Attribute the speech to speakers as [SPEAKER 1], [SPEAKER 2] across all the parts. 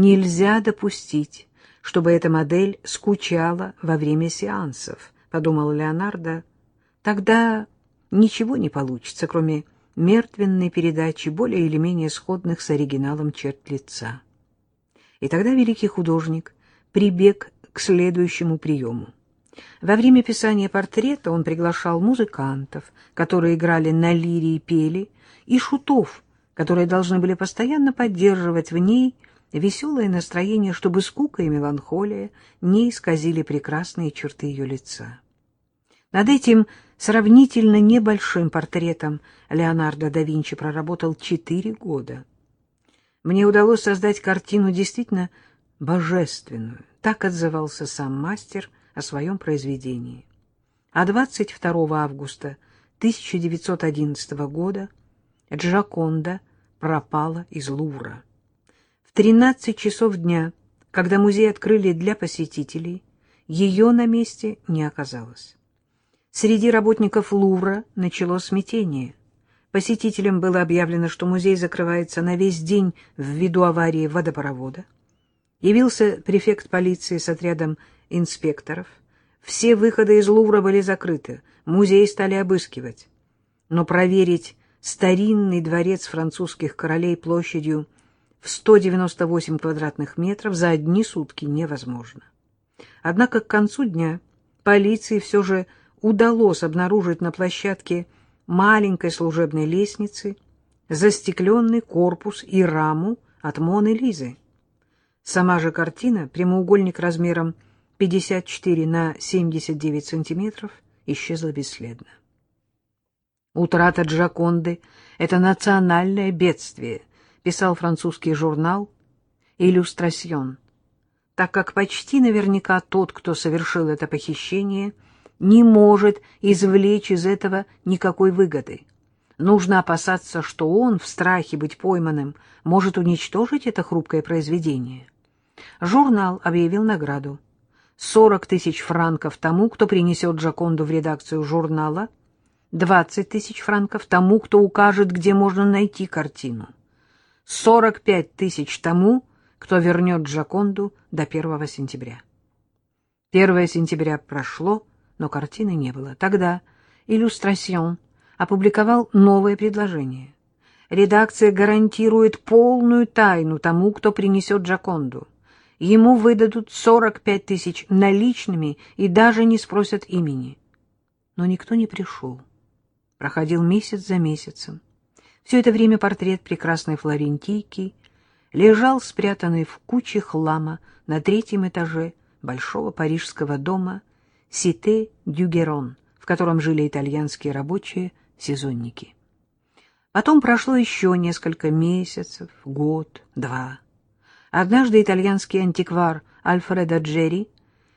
[SPEAKER 1] Нельзя допустить, чтобы эта модель скучала во время сеансов, — подумал Леонардо. Тогда ничего не получится, кроме мертвенной передачи более или менее сходных с оригиналом черт лица. И тогда великий художник прибег к следующему приему. Во время писания портрета он приглашал музыкантов, которые играли на лире и пели, и шутов, которые должны были постоянно поддерживать в ней веселое настроение, чтобы скука и меланхолия не исказили прекрасные черты ее лица. Над этим сравнительно небольшим портретом Леонардо да Винчи проработал четыре года. Мне удалось создать картину действительно божественную, так отзывался сам мастер о своем произведении. А 22 августа 1911 года Джаконда пропала из Лувра. В 13 часов дня, когда музей открыли для посетителей, ее на месте не оказалось. Среди работников Лувра началось смятение. Посетителям было объявлено, что музей закрывается на весь день ввиду аварии водопровода. Явился префект полиции с отрядом инспекторов. Все выходы из Лувра были закрыты, музей стали обыскивать. Но проверить старинный дворец французских королей площадью в 198 квадратных метров за одни сутки невозможно. Однако к концу дня полиции все же удалось обнаружить на площадке маленькой служебной лестницы застекленный корпус и раму от Моны Лизы. Сама же картина, прямоугольник размером 54 на 79 сантиметров, исчезла бесследно. Утрата Джаконды — это национальное бедствие, писал французский журнал «Иллюстрасьон», так как почти наверняка тот, кто совершил это похищение, не может извлечь из этого никакой выгоды. Нужно опасаться, что он, в страхе быть пойманным, может уничтожить это хрупкое произведение. Журнал объявил награду. 40 тысяч франков тому, кто принесет Джаконду в редакцию журнала, 20 тысяч франков тому, кто укажет, где можно найти картину, 45 тысяч тому, кто вернет Джаконду до 1 сентября. 1 сентября прошло, но картины не было. Тогда «Иллюстрасьон» опубликовал новое предложение. Редакция гарантирует полную тайну тому, кто принесет Джаконду. Ему выдадут 45 тысяч наличными и даже не спросят имени. Но никто не пришел. Проходил месяц за месяцем. Все это время портрет прекрасной флорентийки лежал спрятанный в куче хлама на третьем этаже большого парижского дома Сите Дюгерон, в котором жили итальянские рабочие-сезонники. Потом прошло еще несколько месяцев, год, два. Однажды итальянский антиквар Альфредо Джерри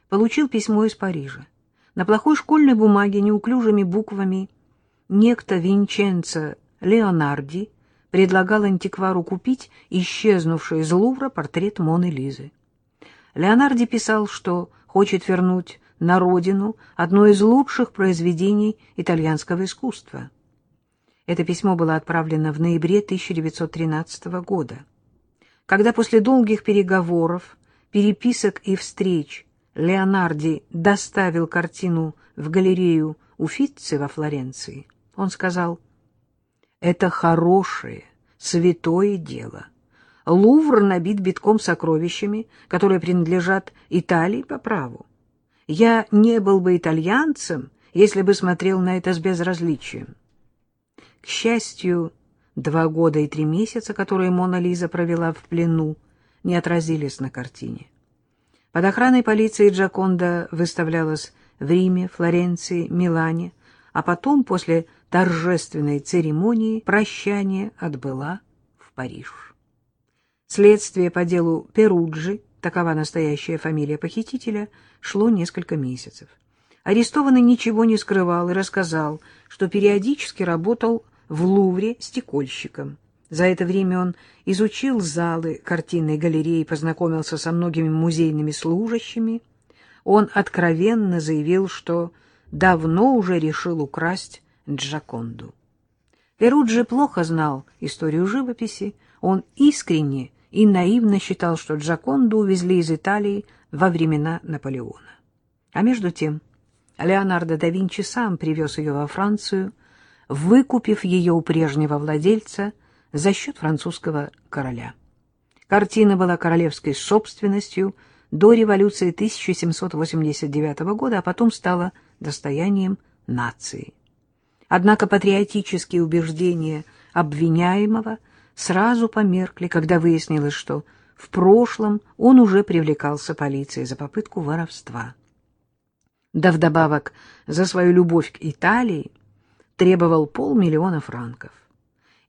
[SPEAKER 1] получил письмо из Парижа. На плохой школьной бумаге неуклюжими буквами некто Винченцо Леонарди предлагал антиквару купить исчезнувший из Лувра портрет Моны Лизы. Леонарди писал, что хочет вернуть на родину одно из лучших произведений итальянского искусства. Это письмо было отправлено в ноябре 1913 года. Когда после долгих переговоров, переписок и встреч Леонарди доставил картину в галерею Уффици во Флоренции, он сказал, «Это хорошее, святое дело. Лувр набит битком сокровищами, которые принадлежат Италии по праву. Я не был бы итальянцем, если бы смотрел на это с безразличием». К счастью, Два года и три месяца, которые Мона Лиза провела в плену, не отразились на картине. Под охраной полиции Джаконда выставлялась в Риме, Флоренции, Милане, а потом, после торжественной церемонии, прощание отбыла в Париж. Следствие по делу Перуджи, такова настоящая фамилия похитителя, шло несколько месяцев. Арестованный ничего не скрывал и рассказал, что периодически работал в Лувре стекольщиком. За это время он изучил залы картинной галереи, познакомился со многими музейными служащими. Он откровенно заявил, что давно уже решил украсть Джаконду. Перуджи плохо знал историю живописи, он искренне и наивно считал, что Джаконду увезли из Италии во времена Наполеона. А между тем Леонардо да Винчи сам привез ее во Францию, выкупив ее у прежнего владельца за счет французского короля. Картина была королевской собственностью до революции 1789 года, а потом стала достоянием нации. Однако патриотические убеждения обвиняемого сразу померкли, когда выяснилось, что в прошлом он уже привлекался полицией за попытку воровства. Да вдобавок за свою любовь к Италии требовал полмиллиона франков.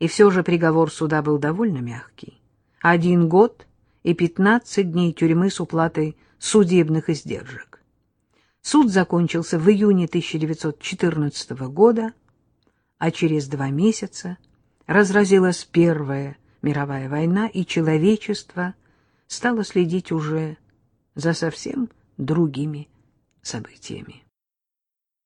[SPEAKER 1] И все же приговор суда был довольно мягкий. Один год и пятнадцать дней тюрьмы с уплатой судебных издержек. Суд закончился в июне 1914 года, а через два месяца разразилась Первая мировая война, и человечество стало следить уже за совсем другими событиями.